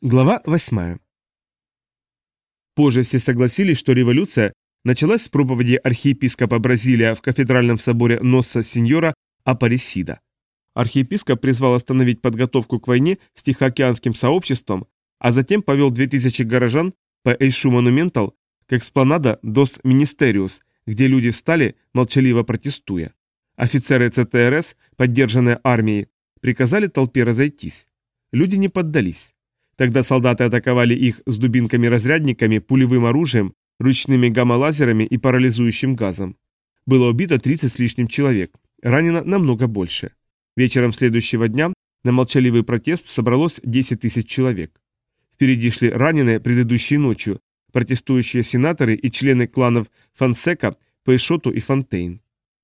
Глава 8. Позже все согласились, что революция началась с проповеди архиепископа Бразилия в кафедральном соборе Носса Синьора Апарисида. Архиепископ призвал остановить подготовку к войне с Тихоокеанским сообществом, а затем повел 2000 горожан по Эйшу Монументал к экспланада Дос Министериус, где люди встали, молчаливо протестуя. Офицеры ЦТРС, поддержанные армией, приказали толпе разойтись. Люди не поддались. Тогда солдаты атаковали их с дубинками-разрядниками, пулевым оружием, ручными гамма-лазерами и парализующим газом. Было убито 30 с лишним человек, ранено намного больше. Вечером следующего дня на молчаливый протест собралось 10 тысяч человек. Впереди шли раненые предыдущей ночью, протестующие сенаторы и члены кланов Фансека, Пейшоту и Фонтейн.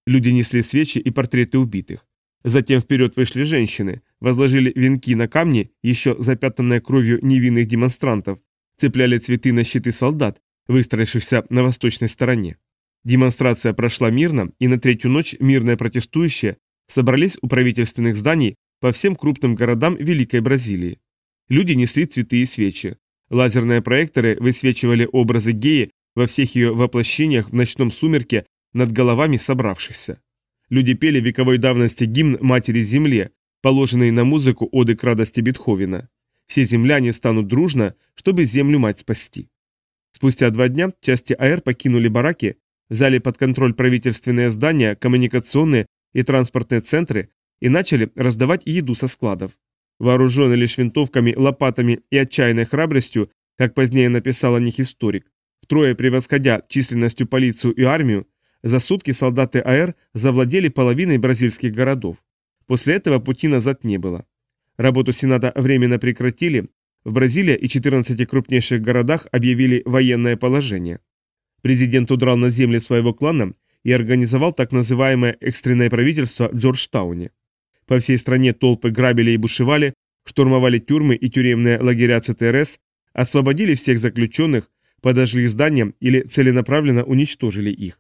Люди несли свечи и портреты убитых. Затем вперед вышли женщины, возложили венки на камни, еще запятнанные кровью невинных демонстрантов, цепляли цветы на щиты солдат, выстроившихся на восточной стороне. Демонстрация прошла мирно, и на третью ночь мирные протестующие собрались у правительственных зданий по всем крупным городам Великой Бразилии. Люди несли цветы и свечи. Лазерные проекторы высвечивали образы геи во всех ее воплощениях в ночном сумерке над головами собравшихся. Люди пели вековой давности гимн Матери Земле, положенный на музыку оды к радости Бетховена. Все земляне станут дружно, чтобы землю-мать спасти. Спустя два дня части АР покинули бараки, взяли под контроль правительственные здания, коммуникационные и транспортные центры и начали раздавать еду со складов. Вооруженные лишь винтовками, лопатами и отчаянной храбростью, как позднее написал о них историк, втрое превосходя численностью полицию и армию, за сутки солдаты АР завладели половиной бразильских городов. После этого пути назад не было. Работу Сената временно прекратили, в Бразилии и 14 крупнейших городах объявили военное положение. Президент удрал на земли своего клана и организовал так называемое экстренное правительство в Джорджтауне. По всей стране толпы грабили и бушевали, штурмовали тюрьмы и тюремные лагеря ЦТРС, освободили всех заключенных, подожгли здания или целенаправленно уничтожили их.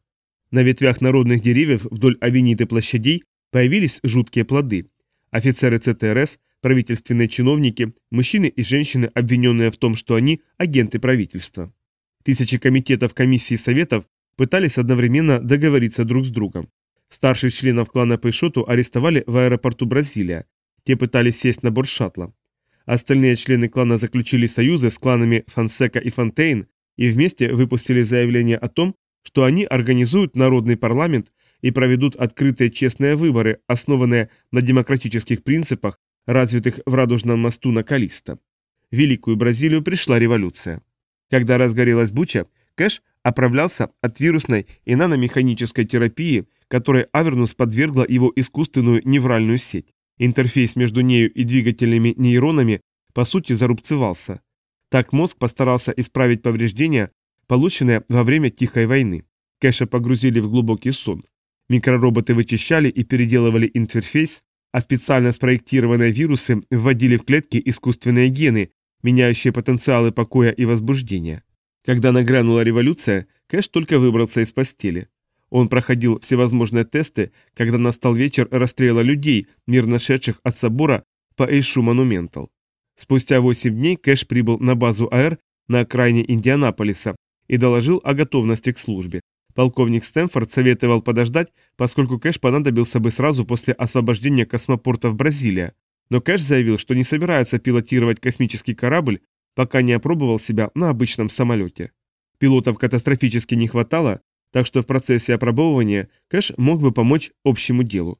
На ветвях народных деревьев вдоль авенит и площадей появились жуткие плоды. Офицеры ЦТРС, правительственные чиновники, мужчины и женщины, обвиненные в том, что они агенты правительства. Тысячи комитетов, комиссий и советов пытались одновременно договориться друг с другом. Старших членов клана Пейшоту арестовали в аэропорту Бразилия. Те пытались сесть на борт шаттла. Остальные члены клана заключили союзы с кланами Фансека и Фонтейн и вместе выпустили заявление о том, что они организуют народный парламент и проведут открытые честные выборы, основанные на демократических принципах, развитых в Радужном мосту на Калиста. В Великую Бразилию пришла революция. Когда разгорелась Буча, Кэш оправлялся от вирусной и наномеханической терапии, которой Авернус подвергла его искусственную невральную сеть. Интерфейс между нею и двигательными нейронами по сути зарубцевался. Так мозг постарался исправить повреждения, полученное во время Тихой войны. Кэша погрузили в глубокий сон. Микророботы вычищали и переделывали интерфейс, а специально спроектированные вирусы вводили в клетки искусственные гены, меняющие потенциалы покоя и возбуждения. Когда нагрянула революция, Кэш только выбрался из постели. Он проходил всевозможные тесты, когда настал вечер расстрела людей, мирно шедших от собора по Эйшу Монументал. Спустя 8 дней Кэш прибыл на базу АР на окраине Индианаполиса, и доложил о готовности к службе. Полковник Стэнфорд советовал подождать, поскольку Кэш понадобился бы сразу после освобождения космопорта в Бразилия. Но Кэш заявил, что не собирается пилотировать космический корабль, пока не опробовал себя на обычном самолете. Пилотов катастрофически не хватало, так что в процессе опробования Кэш мог бы помочь общему делу.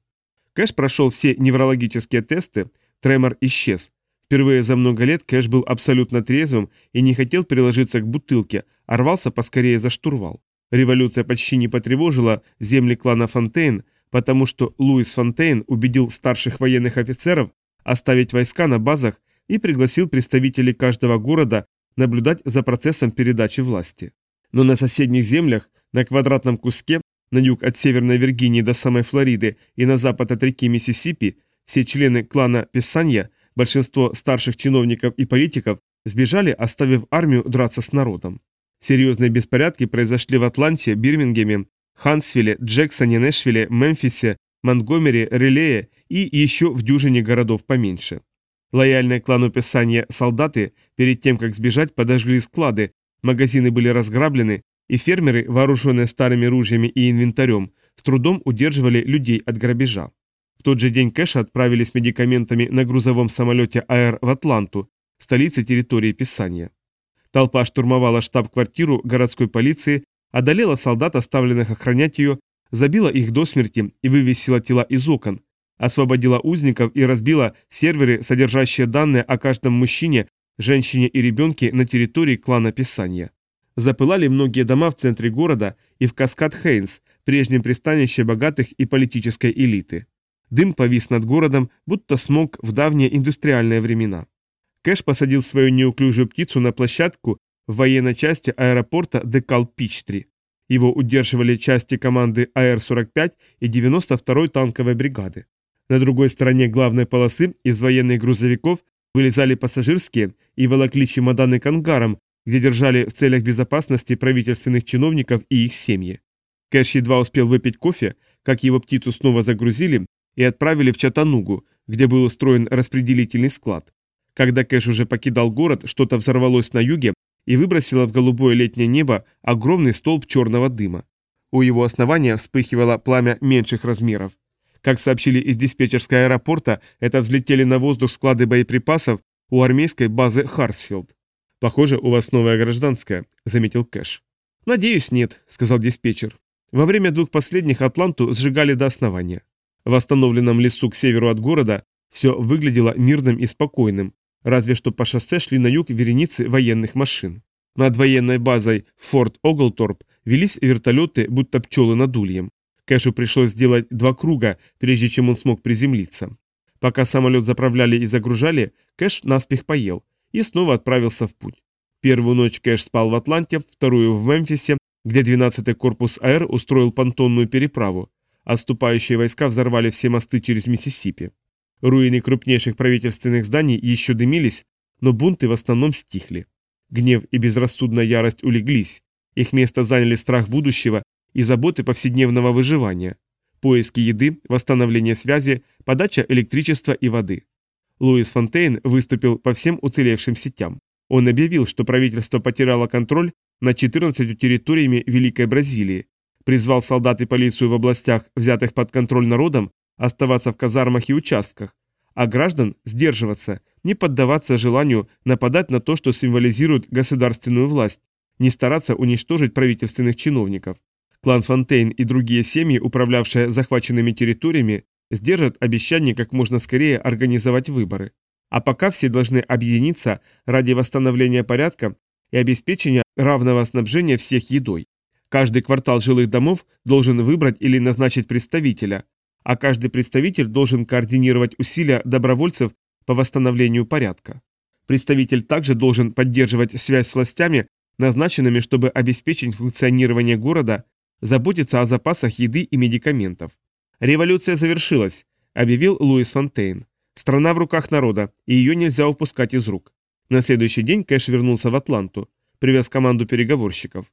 Кэш прошел все неврологические тесты, тремор исчез. Впервые за много лет Кэш был абсолютно трезвым и не хотел приложиться к бутылке, а рвался поскорее за штурвал. Революция почти не потревожила земли клана Фонтейн, потому что Луис Фонтейн убедил старших военных офицеров оставить войска на базах и пригласил представителей каждого города наблюдать за процессом передачи власти. Но на соседних землях, на квадратном куске, на юг от Северной Виргинии до самой Флориды и на запад от реки Миссисипи, все члены клана Писанья, большинство старших чиновников и политиков, сбежали, оставив армию драться с народом. Серьезные беспорядки произошли в Атланте, Бирмингеме, Хансвилле, Джексоне, Нэшвилле, Мемфисе, Монтгомери, Релее и еще в дюжине городов поменьше. Лояльные клану Писания солдаты перед тем, как сбежать, подожгли склады, магазины были разграблены, и фермеры, вооруженные старыми ружьями и инвентарем, с трудом удерживали людей от грабежа. В тот же день Кэша отправили с медикаментами на грузовом самолете «Аэр» в Атланту, столице территории Писания. Толпа штурмовала штаб-квартиру городской полиции, одолела солдат, оставленных охранять ее, забила их до смерти и вывесила тела из окон, освободила узников и разбила серверы, содержащие данные о каждом мужчине, женщине и ребенке на территории клана Писания. Запылали многие дома в центре города и в каскад Хейнс, прежнем пристанище богатых и политической элиты. Дым повис над городом, будто смог в давние индустриальные времена. Кэш посадил свою неуклюжую птицу на площадку в военной части аэропорта Декал-Пичтри. Его удерживали части команды АР-45 и 92-й танковой бригады. На другой стороне главной полосы из военных грузовиков вылезали пассажирские и волокли чемоданы к ангарам, где держали в целях безопасности правительственных чиновников и их семьи. Кэш едва успел выпить кофе, как его птицу снова загрузили и отправили в Чатанугу, где был устроен распределительный склад. Когда Кэш уже покидал город, что-то взорвалось на юге и выбросило в голубое летнее небо огромный столб черного дыма. У его основания вспыхивало пламя меньших размеров. Как сообщили из диспетчерской аэропорта, это взлетели на воздух склады боеприпасов у армейской базы Харсфилд. «Похоже, у вас новая гражданская», — заметил Кэш. «Надеюсь, нет», — сказал диспетчер. Во время двух последних Атланту сжигали до основания. В восстановленном лесу к северу от города все выглядело мирным и спокойным, разве что по шоссе шли на юг вереницы военных машин. Над военной базой Форт Оглторп велись вертолеты, будто пчелы над ульем. Кэшу пришлось сделать два круга, прежде чем он смог приземлиться. Пока самолет заправляли и загружали, Кэш наспех поел и снова отправился в путь. Первую ночь Кэш спал в Атланте, вторую в Мемфисе, где 12-й корпус АР устроил понтонную переправу. Отступающие войска взорвали все мосты через Миссисипи. Руины крупнейших правительственных зданий еще дымились, но бунты в основном стихли. Гнев и безрассудная ярость улеглись. Их место заняли страх будущего и заботы повседневного выживания, поиски еды, восстановление связи, подача электричества и воды. Луис Фонтейн выступил по всем уцелевшим сетям. Он объявил, что правительство потеряло контроль над 14 территориями Великой Бразилии, призвал солдат и полицию в областях, взятых под контроль народом, оставаться в казармах и участках, а граждан сдерживаться, не поддаваться желанию нападать на то, что символизирует государственную власть, не стараться уничтожить правительственных чиновников. Клан Фонтейн и другие семьи, управлявшие захваченными территориями, сдержат обещание как можно скорее организовать выборы. А пока все должны объединиться ради восстановления порядка и обеспечения равного снабжения всех едой. Каждый квартал жилых домов должен выбрать или назначить представителя, а каждый представитель должен координировать усилия добровольцев по восстановлению порядка. Представитель также должен поддерживать связь с властями, назначенными, чтобы обеспечить функционирование города заботиться о запасах еды и медикаментов. «Революция завершилась», — объявил Луис Фонтейн. «Страна в руках народа, и ее нельзя упускать из рук». На следующий день Кэш вернулся в Атланту, привез команду переговорщиков.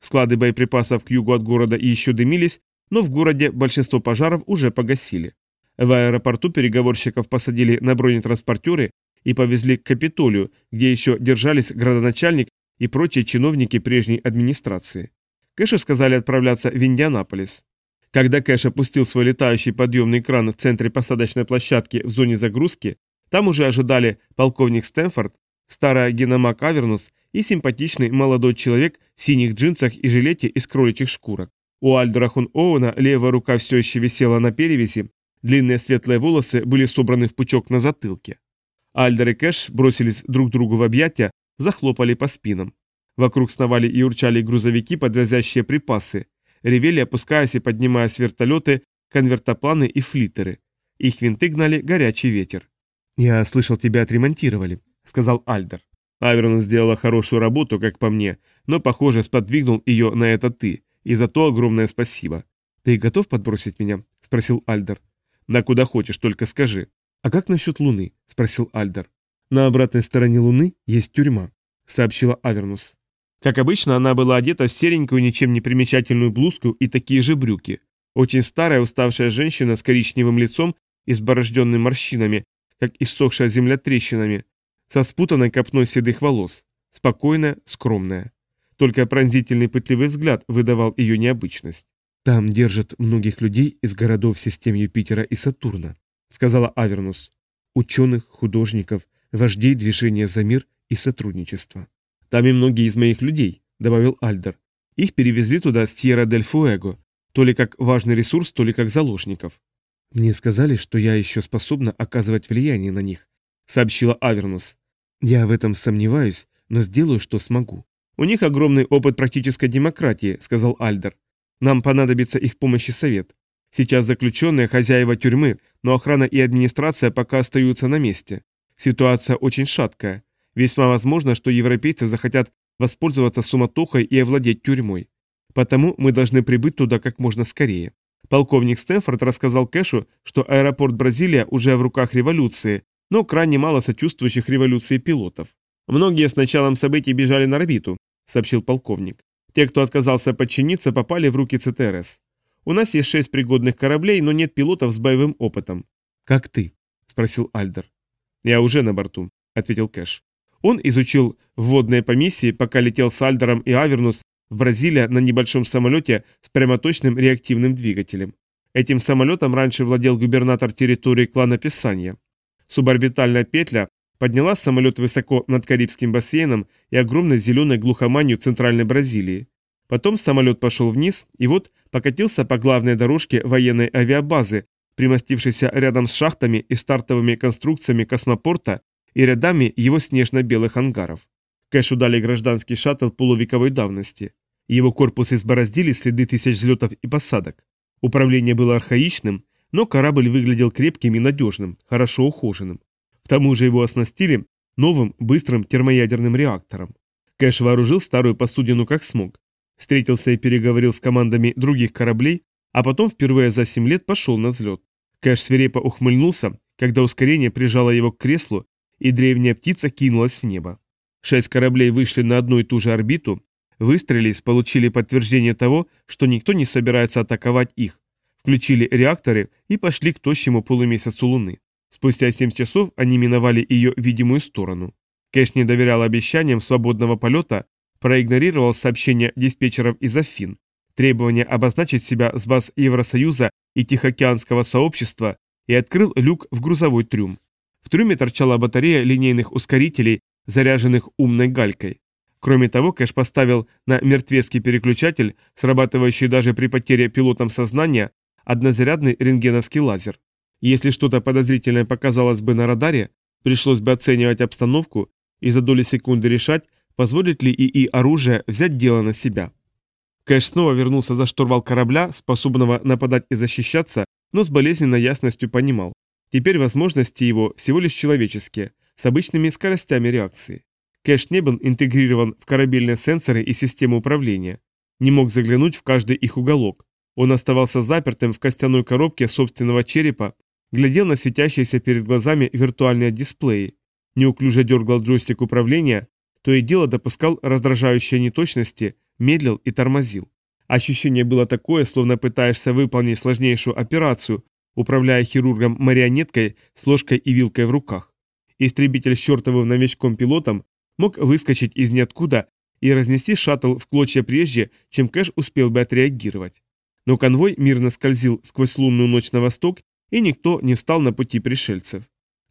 Склады боеприпасов к югу от города еще дымились, но в городе большинство пожаров уже погасили. В аэропорту переговорщиков посадили на бронетранспортеры и повезли к Капитолию, где еще держались градоначальник и прочие чиновники прежней администрации. Кэшу сказали отправляться в Индианаполис. Когда Кэш опустил свой летающий подъемный кран в центре посадочной площадки в зоне загрузки, там уже ожидали полковник Стэнфорд, старая Геномак Авернус и симпатичный молодой человек в синих джинсах и жилете из кроличьих шкурок. У Альдера Хун Оуна левая рука все еще висела на перевязи, длинные светлые волосы были собраны в пучок на затылке. Альдер и Кэш бросились друг другу в объятия, захлопали по спинам. Вокруг сновали и урчали грузовики, подвозящие припасы. Ревели, опускаясь и поднимаясь вертолеты, конвертопланы и флитеры. Их винты гнали горячий ветер. «Я слышал, тебя отремонтировали», — сказал Альдер. Аверон сделала хорошую работу, как по мне, но, похоже, сподвигнул ее на это ты, и за то огромное спасибо. «Ты готов подбросить меня?» — спросил Альдер. «На куда хочешь, только скажи». «А как насчет Луны?» — спросил Альдер. «На обратной стороне Луны есть тюрьма», — сообщила Авернус. Как обычно, она была одета в серенькую, ничем не примечательную блузку и такие же брюки. Очень старая, уставшая женщина с коричневым лицом и с борожденными морщинами, как иссохшая земля трещинами, со спутанной копной седых волос, спокойная, скромная. Только пронзительный пытливый взгляд выдавал ее необычность. «Там держат многих людей из городов систем Юпитера и Сатурна», — сказала Авернус. «Ученых, художников, вождей движения за мир и сотрудничество». «Там и многие из моих людей», — добавил Альдер. «Их перевезли туда с Тьерра-дель-Фуэго, то ли как важный ресурс, то ли как заложников». «Мне сказали, что я еще способна оказывать влияние на них», — сообщила Авернус. «Я в этом сомневаюсь, но сделаю, что смогу». «У них огромный опыт практической демократии», — сказал Альдер. «Нам понадобится их помощь и совет. Сейчас заключенные хозяева тюрьмы, но охрана и администрация пока остаются на месте. Ситуация очень шаткая. Весьма возможно, что европейцы захотят воспользоваться суматохой и овладеть тюрьмой. Потому мы должны прибыть туда как можно скорее. Полковник Стэнфорд рассказал Кэшу, что аэропорт Бразилия уже в руках революции, но крайне мало сочувствующих революции пилотов. Многие с началом событий бежали на орбиту, сообщил полковник. Те, кто отказался подчиниться, попали в руки ЦТРС. У нас есть шесть пригодных кораблей, но нет пилотов с боевым опытом. Как ты? спросил Альдер. Я уже на борту, ответил Кэш. Он изучил вводные по миссии, пока летел с Альдером и Авернус в Бразилия на небольшом самолете с прямоточным реактивным двигателем. Этим самолетом раньше владел губернатор территории клана Писания. Суборбитальная петля подняла самолет высоко над Карибским бассейном и огромной зеленой глухоманью Центральной Бразилии. Потом самолет пошел вниз и вот покатился по главной дорожке военной авиабазы, примостившейся рядом с шахтами и стартовыми конструкциями космопорта и рядами его снежно-белых ангаров. Кэшу дали гражданский шаттл полувековой давности. Его корпус избороздили следы тысяч взлетов и посадок. Управление было архаичным, но корабль выглядел крепким и надежным, хорошо ухоженным. К тому же его оснастили новым быстрым термоядерным реактором. Кэш вооружил старую посудину как смог. Встретился и переговорил с командами других кораблей, а потом впервые за 7 лет пошел на взлет. Кэш свирепо ухмыльнулся, когда ускорение прижало его к креслу и древняя птица кинулась в небо. Шесть кораблей вышли на одну и ту же орбиту, выстрелились, получили подтверждение того, что никто не собирается атаковать их, включили реакторы и пошли к тощему полумесяцу Луны. Спустя семь часов они миновали ее видимую сторону. Кэш не доверял обещаниям свободного полета, проигнорировал сообщения диспетчеров из Афин, требования обозначить себя с баз Евросоюза и Тихоокеанского сообщества и открыл люк в грузовой трюм. В трюме торчала батарея линейных ускорителей, заряженных умной галькой. Кроме того, Кэш поставил на мертвецкий переключатель, срабатывающий даже при потере пилотом сознания, однозарядный рентгеновский лазер. Если что-то подозрительное показалось бы на радаре, пришлось бы оценивать обстановку и за доли секунды решать, позволит ли ИИ оружие взять дело на себя. Кэш снова вернулся за штурвал корабля, способного нападать и защищаться, но с болезненной ясностью понимал. Теперь возможности его всего лишь человеческие, с обычными скоростями реакции. Кэш не был интегрирован в корабельные сенсоры и систему управления. Не мог заглянуть в каждый их уголок. Он оставался запертым в костяной коробке собственного черепа, глядел на светящиеся перед глазами виртуальные дисплеи, неуклюже дергал джойстик управления, то и дело допускал раздражающие неточности, медлил и тормозил. Ощущение было такое, словно пытаешься выполнить сложнейшую операцию, управляя хирургом-марионеткой с ложкой и вилкой в руках. Истребитель с чертовым новичком-пилотом мог выскочить из ниоткуда и разнести шаттл в клочья прежде, чем Кэш успел бы отреагировать. Но конвой мирно скользил сквозь лунную ночь на восток, и никто не стал на пути пришельцев.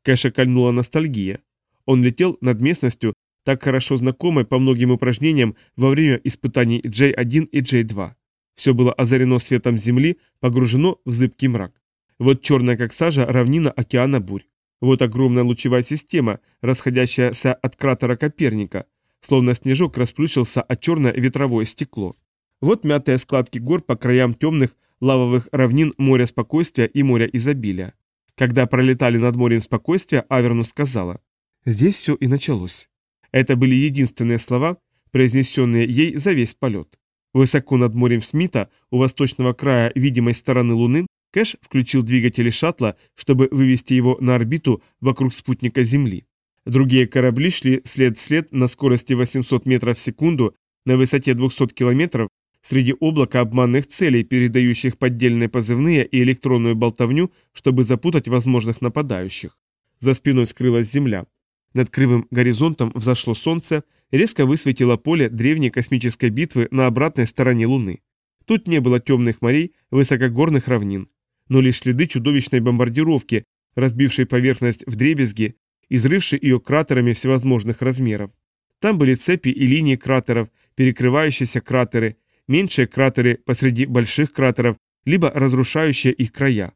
Кэша кольнула ностальгия. Он летел над местностью, так хорошо знакомой по многим упражнениям во время испытаний J1 и J2. Все было озарено светом Земли, погружено в зыбкий мрак. Вот черная как сажа равнина океана бурь. Вот огромная лучевая система, расходящаяся от кратера Коперника, словно снежок расплющился от черное ветровое стекло. Вот мятые складки гор по краям темных лавовых равнин моря спокойствия и моря изобилия. Когда пролетали над морем спокойствия, Аверну сказала, «Здесь все и началось». Это были единственные слова, произнесенные ей за весь полет. Высоко над морем Смита, у восточного края видимой стороны Луны, Кэш включил двигатели шаттла, чтобы вывести его на орбиту вокруг спутника Земли. Другие корабли шли след в след на скорости 800 метров в секунду на высоте 200 километров среди облака обманных целей, передающих поддельные позывные и электронную болтовню, чтобы запутать возможных нападающих. За спиной скрылась земля. Над кривым горизонтом взошло солнце, резко высветило поле древней космической битвы на обратной стороне Луны. Тут не было темных морей, высокогорных равнин, но лишь следы чудовищной бомбардировки, разбившей поверхность в дребезги, изрывшей ее кратерами всевозможных размеров. Там были цепи и линии кратеров, перекрывающиеся кратеры, меньшие кратеры посреди больших кратеров, либо разрушающие их края.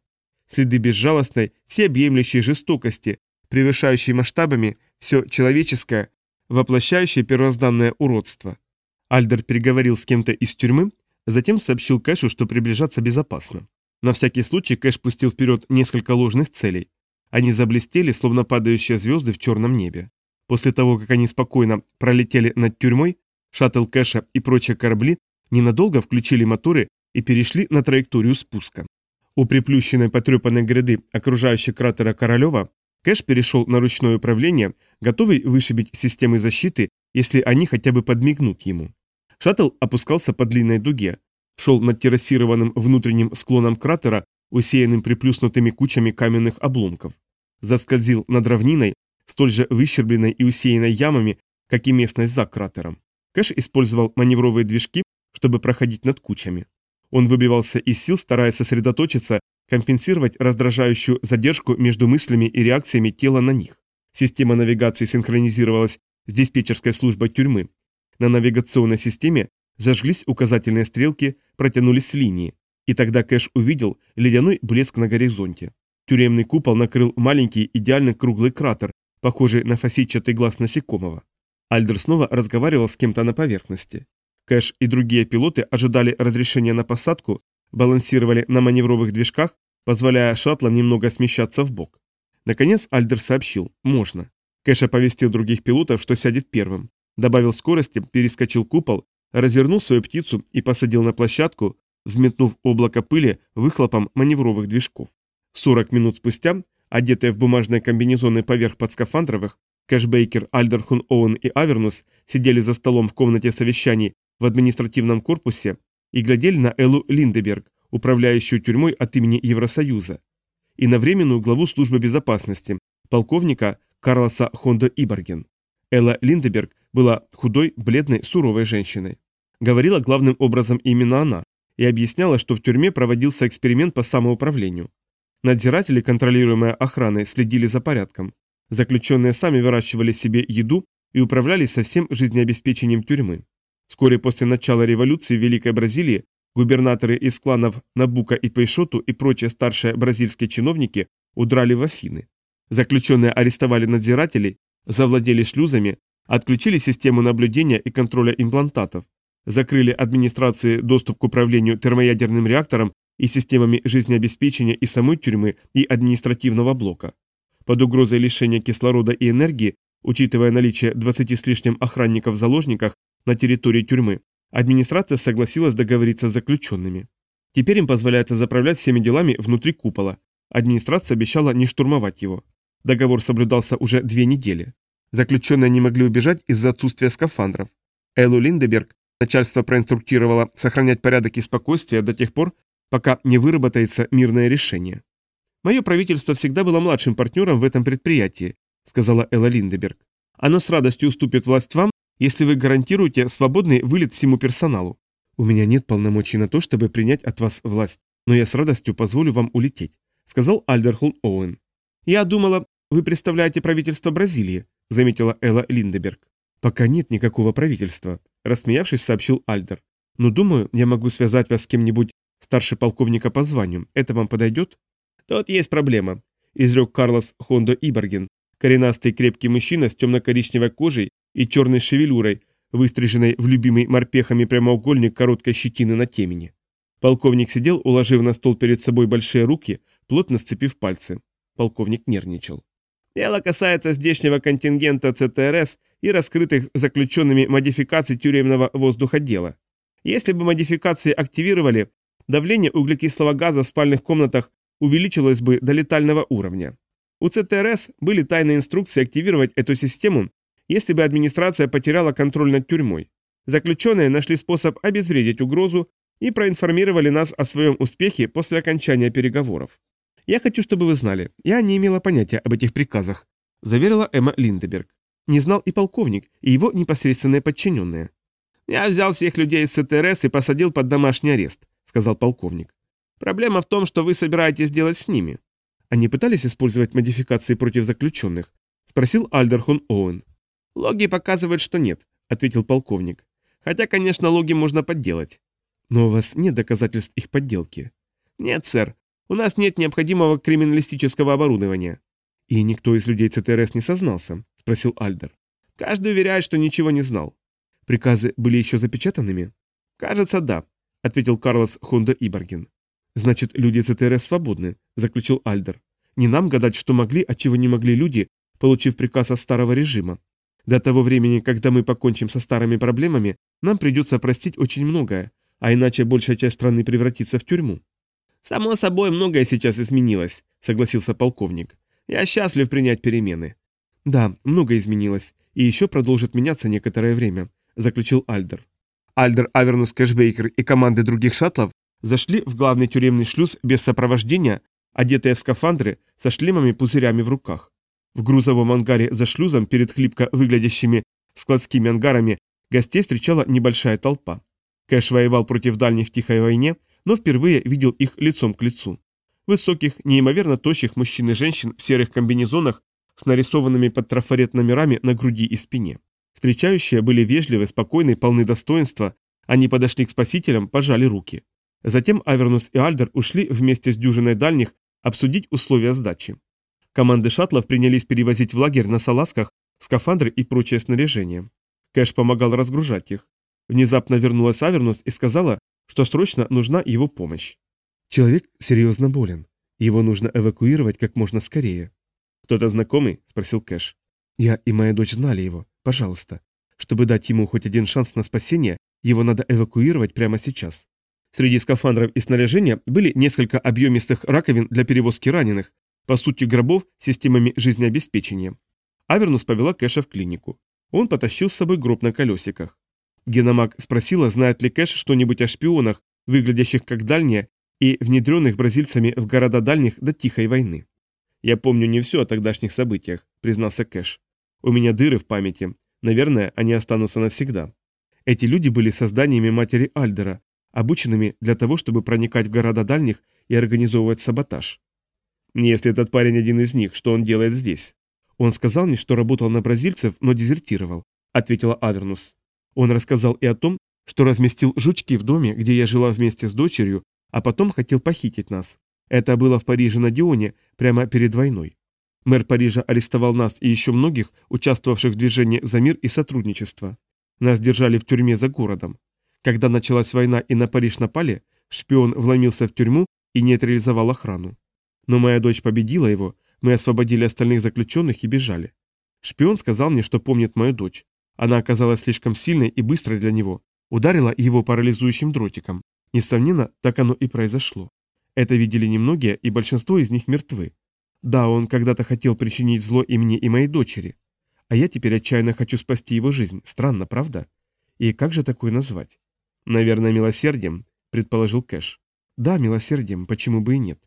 Следы безжалостной, всеобъемлющей жестокости, превышающей масштабами все человеческое, воплощающее первозданное уродство. Альдер переговорил с кем-то из тюрьмы, затем сообщил Кэшу, что приближаться безопасно. На всякий случай Кэш пустил вперед несколько ложных целей. Они заблестели, словно падающие звезды в черном небе. После того, как они спокойно пролетели над тюрьмой, шаттл Кэша и прочие корабли ненадолго включили моторы и перешли на траекторию спуска. У приплющенной потрепанной гряды окружающей кратера Королева Кэш перешел на ручное управление, готовый вышибить системы защиты, если они хотя бы подмигнут ему. Шаттл опускался по длинной дуге, шел над террасированным внутренним склоном кратера, усеянным приплюснутыми кучами каменных обломков. Заскользил над равниной, столь же выщербленной и усеянной ямами, как и местность за кратером. Кэш использовал маневровые движки, чтобы проходить над кучами. Он выбивался из сил, стараясь сосредоточиться, компенсировать раздражающую задержку между мыслями и реакциями тела на них. Система навигации синхронизировалась с диспетчерской службой тюрьмы. На навигационной системе зажглись указательные стрелки, протянулись линии. И тогда Кэш увидел ледяной блеск на горизонте. Тюремный купол накрыл маленький идеально круглый кратер, похожий на фасетчатый глаз насекомого. Альдер снова разговаривал с кем-то на поверхности. Кэш и другие пилоты ожидали разрешения на посадку, балансировали на маневровых движках, позволяя шаттлам немного смещаться в бок. Наконец Альдер сообщил «можно». Кэш оповестил других пилотов, что сядет первым. Добавил скорости, перескочил купол, развернул свою птицу и посадил на площадку, взметнув облако пыли выхлопом маневровых движков. 40 минут спустя, одетые в бумажные комбинезоны поверх подскафандровых, Кэш Бейкер, Альдерхун Оуэн и Авернус сидели за столом в комнате совещаний в административном корпусе и глядели на Эллу Линдеберг, управляющую тюрьмой от имени Евросоюза, и на временную главу службы безопасности, полковника Карлоса Хондо Иборген. Элла Линдеберг была худой, бледной, суровой женщиной. Говорила главным образом именно она и объясняла, что в тюрьме проводился эксперимент по самоуправлению. Надзиратели, контролируемые охраной, следили за порядком. Заключенные сами выращивали себе еду и управлялись со всем жизнеобеспечением тюрьмы. Вскоре после начала революции в Великой Бразилии губернаторы из кланов Набука и Пейшоту и прочие старшие бразильские чиновники удрали в Афины. Заключенные арестовали надзирателей, завладели шлюзами, отключили систему наблюдения и контроля имплантатов, закрыли администрации доступ к управлению термоядерным реактором и системами жизнеобеспечения и самой тюрьмы и административного блока. Под угрозой лишения кислорода и энергии, учитывая наличие 20 с лишним охранников в заложниках на территории тюрьмы, администрация согласилась договориться с заключенными. Теперь им позволяется заправлять всеми делами внутри купола. Администрация обещала не штурмовать его. Договор соблюдался уже две недели. Заключенные не могли убежать из-за отсутствия скафандров. Эллу Линдеберг начальство проинструктировало сохранять порядок и спокойствие до тех пор, пока не выработается мирное решение. «Мое правительство всегда было младшим партнером в этом предприятии», сказала Элла Линдеберг. «Оно с радостью уступит власть вам, если вы гарантируете свободный вылет всему персоналу. У меня нет полномочий на то, чтобы принять от вас власть, но я с радостью позволю вам улететь», сказал Альдерхолм Оуэн. «Я думала, вы представляете правительство Бразилии», заметила Элла Линдеберг. «Пока нет никакого правительства», рассмеявшись, сообщил Альдер. «Но думаю, я могу связать вас с кем-нибудь старше полковника по званию. Это вам подойдет?» «Тут есть проблема», – изрек Карлос Хондо Иборген, коренастый крепкий мужчина с темно-коричневой кожей и черной шевелюрой, выстриженной в любимый морпехами прямоугольник короткой щетины на темени. Полковник сидел, уложив на стол перед собой большие руки, плотно сцепив пальцы. Полковник нервничал. Дело касается здешнего контингента ЦТРС и раскрытых заключенными модификаций тюремного воздуходела. Если бы модификации активировали, давление углекислого газа в спальных комнатах увеличилось бы до летального уровня. У ЦТРС были тайные инструкции активировать эту систему, если бы администрация потеряла контроль над тюрьмой. Заключенные нашли способ обезвредить угрозу и проинформировали нас о своем успехе после окончания переговоров. «Я хочу, чтобы вы знали, я не имела понятия об этих приказах», – заверила Эмма Линдеберг. «Не знал и полковник, и его непосредственные подчиненные». «Я взял всех людей из СТРС и посадил под домашний арест», – сказал полковник. «Проблема в том, что вы собираетесь делать с ними». «Они пытались использовать модификации против заключенных?» – спросил Альдерхон Оуэн. «Логи показывают, что нет», – ответил полковник. «Хотя, конечно, логи можно подделать». «Но у вас нет доказательств их подделки?» «Нет, сэр. У нас нет необходимого криминалистического оборудования». «И никто из людей ЦТРС не сознался?» – спросил Альдер. «Каждый уверяет, что ничего не знал». «Приказы были еще запечатанными?» «Кажется, да», – ответил Карлос Хонда Иборгин. «Значит, люди ЦТРС свободны», – заключил Альдер. «Не нам гадать, что могли, а чего не могли люди, получив приказ от старого режима. До того времени, когда мы покончим со старыми проблемами, нам придется простить очень многое, а иначе большая часть страны превратится в тюрьму». «Само собой, многое сейчас изменилось», — согласился полковник. «Я счастлив принять перемены». «Да, многое изменилось, и еще продолжит меняться некоторое время», — заключил Альдер. Альдер, Авернус, Кэшбейкер и команды других шаттлов зашли в главный тюремный шлюз без сопровождения, одетые в скафандры со шлемами-пузырями в руках. В грузовом ангаре за шлюзом перед хлипко выглядящими складскими ангарами гостей встречала небольшая толпа. Кэш воевал против дальних в Тихой войне, но впервые видел их лицом к лицу. Высоких, неимоверно тощих мужчин и женщин в серых комбинезонах с нарисованными под трафарет номерами на груди и спине. Встречающие были вежливы, спокойны, полны достоинства, они подошли к спасителям, пожали руки. Затем Авернус и Альдер ушли вместе с дюжиной дальних обсудить условия сдачи. Команды шаттлов принялись перевозить в лагерь на салазках скафандры и прочее снаряжение. Кэш помогал разгружать их. Внезапно вернулась Авернус и сказала, что срочно нужна его помощь. Человек серьезно болен. Его нужно эвакуировать как можно скорее. «Кто-то знакомый?» – спросил Кэш. «Я и моя дочь знали его. Пожалуйста. Чтобы дать ему хоть один шанс на спасение, его надо эвакуировать прямо сейчас». Среди скафандров и снаряжения были несколько объемистых раковин для перевозки раненых, по сути гробов системами жизнеобеспечения. Авернус повела Кэша в клинику. Он потащил с собой гроб на колесиках. Геномаг спросила, знает ли Кэш что-нибудь о шпионах, выглядящих как дальние, и внедренных бразильцами в города дальних до Тихой войны. «Я помню не все о тогдашних событиях», — признался Кэш. «У меня дыры в памяти. Наверное, они останутся навсегда». Эти люди были созданиями матери Альдера, обученными для того, чтобы проникать в города дальних и организовывать саботаж. Если этот парень один из них, что он делает здесь? Он сказал мне, что работал на бразильцев, но дезертировал, ответила Авернус. Он рассказал и о том, что разместил жучки в доме, где я жила вместе с дочерью, а потом хотел похитить нас. Это было в Париже на Дионе, прямо перед войной. Мэр Парижа арестовал нас и еще многих, участвовавших в движении за мир и сотрудничество. Нас держали в тюрьме за городом. Когда началась война и на Париж напали, шпион вломился в тюрьму и нейтрализовал охрану. Но моя дочь победила его, мы освободили остальных заключенных и бежали. Шпион сказал мне, что помнит мою дочь. Она оказалась слишком сильной и быстрой для него. Ударила его парализующим дротиком. Несомненно, так оно и произошло. Это видели немногие, и большинство из них мертвы. Да, он когда-то хотел причинить зло и мне, и моей дочери. А я теперь отчаянно хочу спасти его жизнь. Странно, правда? И как же такое назвать? Наверное, милосердием, предположил Кэш. Да, милосердием, почему бы и нет.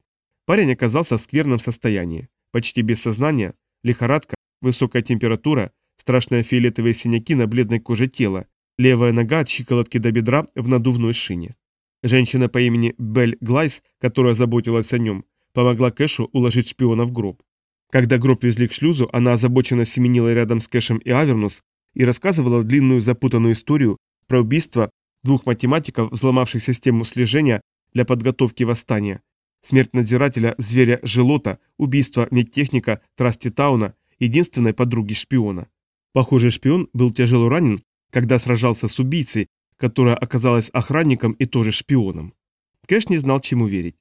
Парень оказался в скверном состоянии, почти без сознания, лихорадка, высокая температура, страшные фиолетовые синяки на бледной коже тела, левая нога от щиколотки до бедра в надувной шине. Женщина по имени Бель Глайс, которая заботилась о нем, помогла Кэшу уложить шпиона в гроб. Когда гроб везли к шлюзу, она озабоченно семенила рядом с Кэшем и Авернус и рассказывала длинную запутанную историю про убийство двух математиков, взломавших систему слежения для подготовки восстания, Смерть надзирателя зверя Желота, убийство медтехника Трасти Тауна, единственной подруги шпиона. Похоже, шпион был тяжело ранен, когда сражался с убийцей, которая оказалась охранником и тоже шпионом. Кэш не знал, чему верить.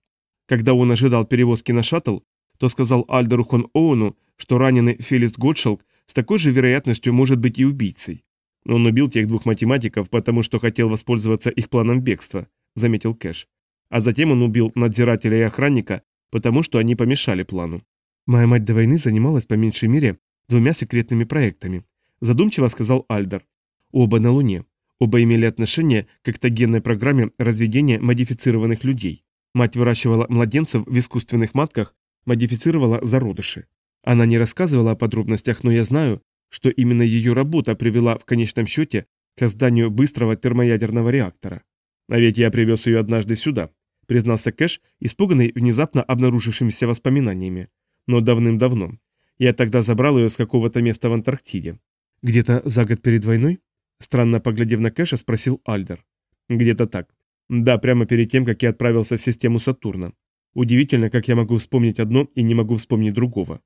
Когда он ожидал перевозки на шаттл, то сказал Альдеру Хон Оуэну, что раненый Фелис Готшелк с такой же вероятностью может быть и убийцей. Он убил тех двух математиков, потому что хотел воспользоваться их планом бегства, заметил Кэш. А затем он убил надзирателя и охранника, потому что они помешали плану. Моя мать до войны занималась по меньшей мере двумя секретными проектами, задумчиво сказал Альдер. Оба на Луне. Оба имели отношение к эктогенной программе разведения модифицированных людей. Мать выращивала младенцев в искусственных матках, модифицировала зародыши. Она не рассказывала о подробностях, но я знаю, что именно ее работа привела в конечном счете к созданию быстрого термоядерного реактора. А ведь я привез ее однажды сюда, признался Кэш, испуганный внезапно обнаружившимися воспоминаниями. Но давным-давно. Я тогда забрал ее с какого-то места в Антарктиде. Где-то за год перед войной? Странно поглядев на Кэша, спросил Альдер. Где-то так. Да, прямо перед тем, как я отправился в систему Сатурна. Удивительно, как я могу вспомнить одно и не могу вспомнить другого.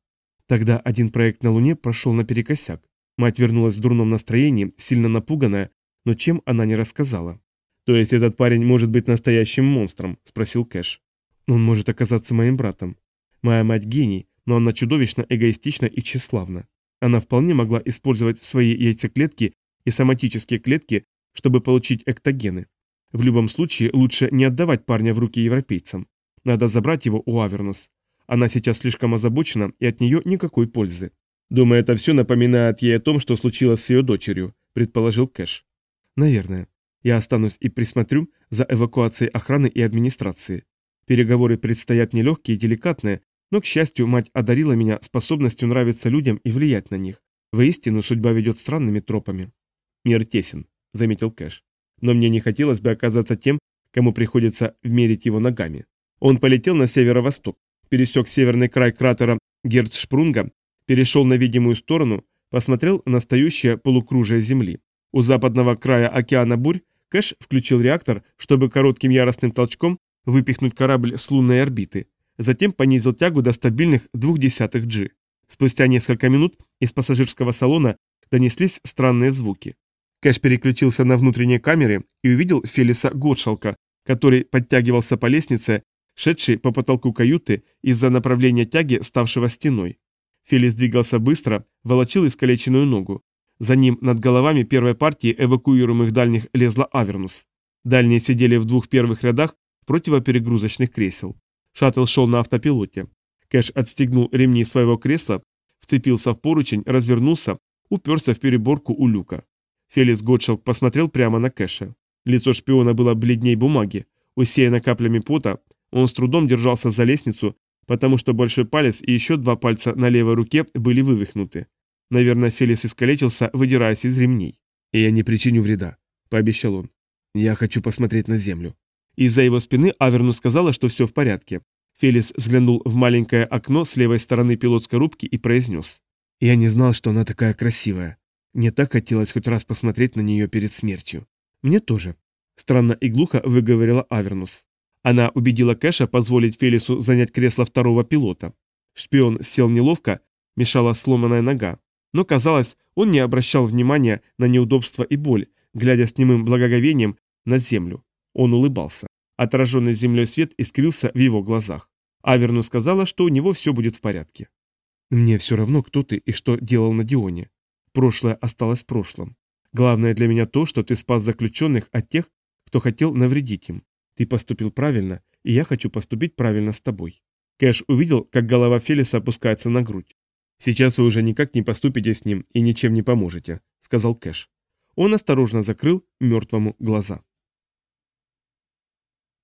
Тогда один проект на Луне прошел наперекосяк. Мать вернулась в дурном настроении, сильно напуганная, но чем она не рассказала. «То есть этот парень может быть настоящим монстром?» – спросил Кэш. «Он может оказаться моим братом. Моя мать гений, но она чудовищно эгоистична и тщеславна. Она вполне могла использовать свои яйцеклетки и соматические клетки, чтобы получить эктогены. В любом случае лучше не отдавать парня в руки европейцам. Надо забрать его у Авернус. Она сейчас слишком озабочена, и от нее никакой пользы. Думаю, это все напоминает ей о том, что случилось с ее дочерью, предположил Кэш. Наверное. Я останусь и присмотрю за эвакуацией охраны и администрации. Переговоры предстоят нелегкие и деликатные, но, к счастью, мать одарила меня способностью нравиться людям и влиять на них. Воистину, судьба ведет странными тропами. Мир тесен, заметил Кэш. Но мне не хотелось бы оказаться тем, кому приходится вмерить его ногами. Он полетел на северо-восток, пересек северный край кратера Герцшпрунга, перешел на видимую сторону, посмотрел на стоящее полукружие Земли. У западного края океана Бурь Кэш включил реактор, чтобы коротким яростным толчком выпихнуть корабль с лунной орбиты. Затем понизил тягу до стабильных двух десятых G. Спустя несколько минут из пассажирского салона донеслись странные звуки. Кэш переключился на внутренние камеры и увидел Фелиса Готшалка, который подтягивался по лестнице, шедшей по потолку каюты из-за направления тяги, ставшего стеной. Фелис двигался быстро, волочил искалеченную ногу. За ним над головами первой партии эвакуируемых дальних лезла Авернус. Дальние сидели в двух первых рядах противоперегрузочных кресел. Шаттл шел на автопилоте. Кэш отстегнул ремни своего кресла, вцепился в поручень, развернулся, уперся в переборку у люка. Фелис Готшелк посмотрел прямо на Кэша. Лицо шпиона было бледней бумаги, усеяно каплями пота, он с трудом держался за лестницу, потому что большой палец и еще два пальца на левой руке были вывихнуты. Наверное, Фелис искалечился, выдираясь из ремней. «И я не причиню вреда», — пообещал он. «Я хочу посмотреть на землю». Из-за его спины Аверну сказала, что все в порядке. Фелис взглянул в маленькое окно с левой стороны пилотской рубки и произнес. «Я не знал, что она такая красивая. Мне так хотелось хоть раз посмотреть на нее перед смертью». «Мне тоже», — странно и глухо выговорила Авернус. Она убедила Кэша позволить Фелису занять кресло второго пилота. Шпион сел неловко, мешала сломанная нога. Но, казалось, он не обращал внимания на неудобства и боль, глядя с немым благоговением на землю. Он улыбался. Отраженный землей свет искрился в его глазах. Аверну сказала, что у него все будет в порядке. «Мне все равно, кто ты и что делал на Дионе. Прошлое осталось в прошлом. Главное для меня то, что ты спас заключенных от тех, кто хотел навредить им. Ты поступил правильно, и я хочу поступить правильно с тобой». Кэш увидел, как голова Фелиса опускается на грудь. «Сейчас вы уже никак не поступите с ним и ничем не поможете», — сказал Кэш. Он осторожно закрыл мертвому глаза.